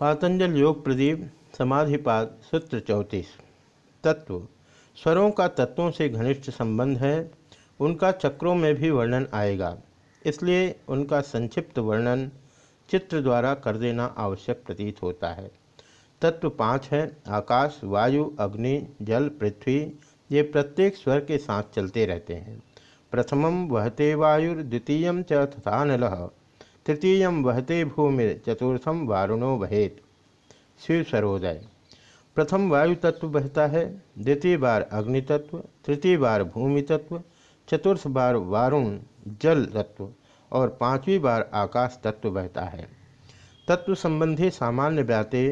पातंजल योग प्रदीप, समाधिपाद, सूत्र चौंतीस। तत्व। स्वरों का तत्वों से घनिष्ठ संबंध है। उनका चक्रों में भी वर्णन आएगा। इसलिए उनका संक्षिप्त वर्णन चित्र द्वारा कर देना आवश्यक प्रतीत होता है। तत्व पाँच है। आकाश, वायु, अग्नि, जल, पृथ्वी, ये प्रत्येक स्वर के साथ चलते रहते हैं। प्रथमम वहते वायुर्द्वितीय च तथा नल। तृतीय वहते भूमि चतुर्थम वारुणो वहेत। शिव सरोदय प्रथम वायु तत्व बहता है, द्वितीय बार अग्नि तत्व, तृतीय बार भूमि तत्व, चतुर्थ बार वारुण जल तत्व और पांचवी बार आकाश तत्व बहता है। तत्व संबंधी सामान्य व्याते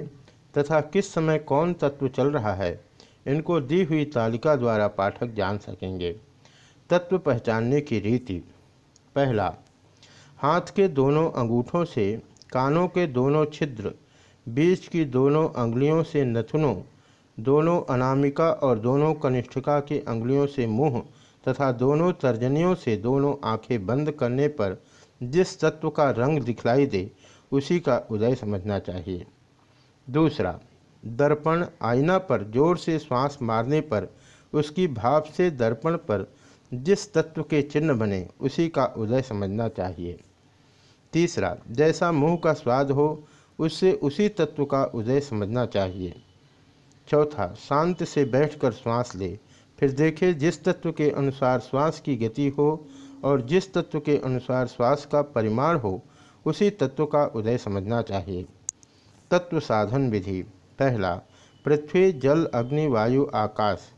तथा किस समय कौन तत्व चल रहा है, इनको दी हुई तालिका द्वारा पाठक जान सकेंगे। तत्व पहचानने की रीति। पहला हाथ के दोनों अंगूठों से, कानों के दोनों छिद्र, बीच की दोनों अंगुलियों से नथुनों, दोनों अनामिका और दोनों कनिष्ठिका की अंगुलियों से मुँह तथा दोनों तर्जनियों से दोनों आँखें बंद करने पर जिस तत्व का रंग दिखलाई दे, उसी का उदय समझना चाहिए। दूसरा, दर्पण आईना पर ज़ोर से श्वास मारने पर, उसकी भाप से दर्पण पर जिस तत्व के चिन्ह बने, उसी का उदय समझना चाहिए। तीसरा, जैसा मुँह का स्वाद हो, उससे उसी तत्व का उदय समझना चाहिए। चौथा, शांत से बैठकर श्वास ले। फिर देखे जिस तत्व के अनुसार श्वास की गति हो और जिस तत्व के अनुसार श्वास का परिमाण हो, उसी तत्व का उदय समझना चाहिए। तत्व साधन विधि, पहला, पृथ्वी, जल, अग्नि, वायु, आकाश,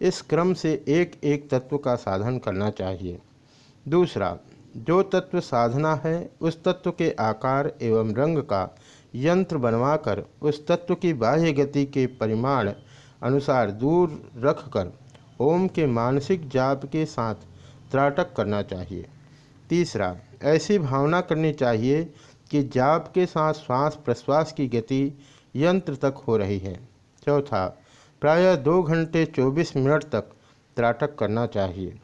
इस क्रम से एक एक तत्व का साधन करना चाहिए। दूसरा जो तत्व साधना है, उस तत्व के आकार एवं रंग का यंत्र बनवाकर उस तत्व की बाह्य गति के परिमाण अनुसार दूर रखकर ओम के मानसिक जाप के साथ त्राटक करना चाहिए। तीसरा, ऐसी भावना करनी चाहिए कि जाप के साथ श्वास प्रश्वास की गति यंत्र तक हो रही है। चौथा, प्रायः दो घंटे चौबीस मिनट तक त्राटक करना चाहिए।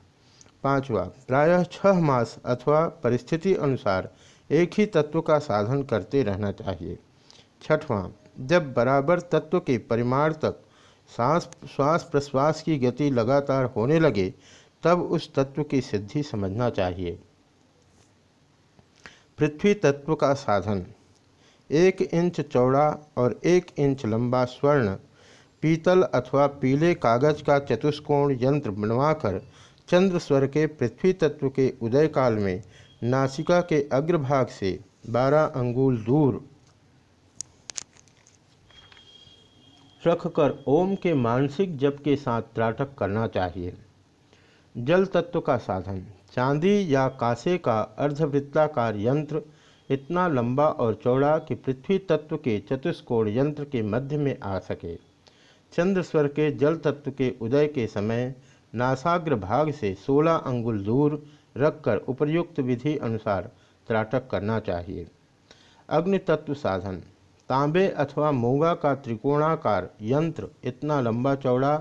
पांचवा, प्रायः छह मास अथवा परिस्थिति अनुसार एक ही तत्व का साधन करते रहना चाहिए। छठवां, जब बराबर तत्व के परिमाण तक सांस, श्वास प्रश्वास की गति लगातार होने लगे, तब उस तत्व की सिद्धि समझना चाहिए। पृथ्वी तत्व का साधन, एक इंच चौड़ा और एक इंच लंबा स्वर्ण, पीतल अथवा पीले कागज़ का चतुष्कोण यंत्र बनवाकर चंद्र स्वर के पृथ्वी तत्व के उदय काल में नासिका के अग्रभाग से बारह अंगुल दूर रखकर ओम के मानसिक जप के साथ त्राटक करना चाहिए। जल तत्व का साधन, चांदी या कांसे का अर्धवृत्ताकार यंत्र, इतना लंबा और चौड़ा कि पृथ्वी तत्व के चतुष्कोण यंत्र के मध्य में आ सके। चंद्र स्वर के जल तत्व के उदय के समय नासाग्र भाग से 16 अंगुल दूर रखकर उपर्युक्त विधि अनुसार त्राटक करना चाहिए। अग्नि तत्व साधन। तांबे अथवा मूँगा का त्रिकोणाकार यंत्र इतना लंबा चौड़ा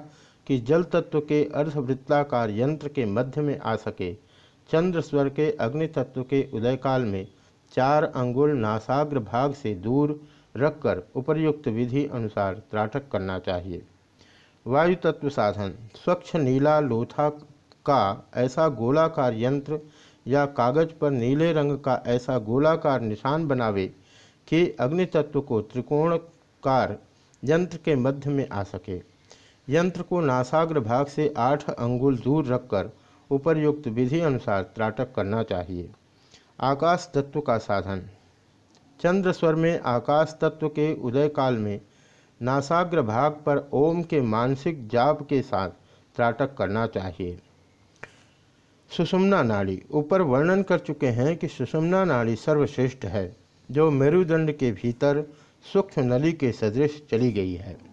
कि जल तत्व के अर्धवृत्ताकार यंत्र के मध्य में आ सके। चंद्र स्वर के अग्नि तत्व के उदय काल में चार अंगुल नासाग्र भाग से दूर रखकर उपर्युक्त विधि अनुसार त्राटक करना चाहिए। वायु तत्व साधन, स्वच्छ नीला लोथा का ऐसा गोलाकार यंत्र या कागज़ पर नीले रंग का ऐसा गोलाकार निशान बनावे कि अग्नि तत्व को त्रिकोणकार यंत्र के मध्य में आ सके। यंत्र को नासाग्र भाग से आठ अंगुल दूर रखकर उपर्युक्त विधि अनुसार त्राटक करना चाहिए। आकाश तत्व का साधन, चंद्र स्वर में आकाश तत्व के उदय काल में नासाग्र भाग पर ओम के मानसिक जाप के साथ त्राटक करना चाहिए। सुषुमना नाड़ी, ऊपर वर्णन कर चुके हैं कि सुषुमना नाड़ी सर्वश्रेष्ठ है, जो मेरुदंड के भीतर सूक्ष्म नली के सदृश चली गई है।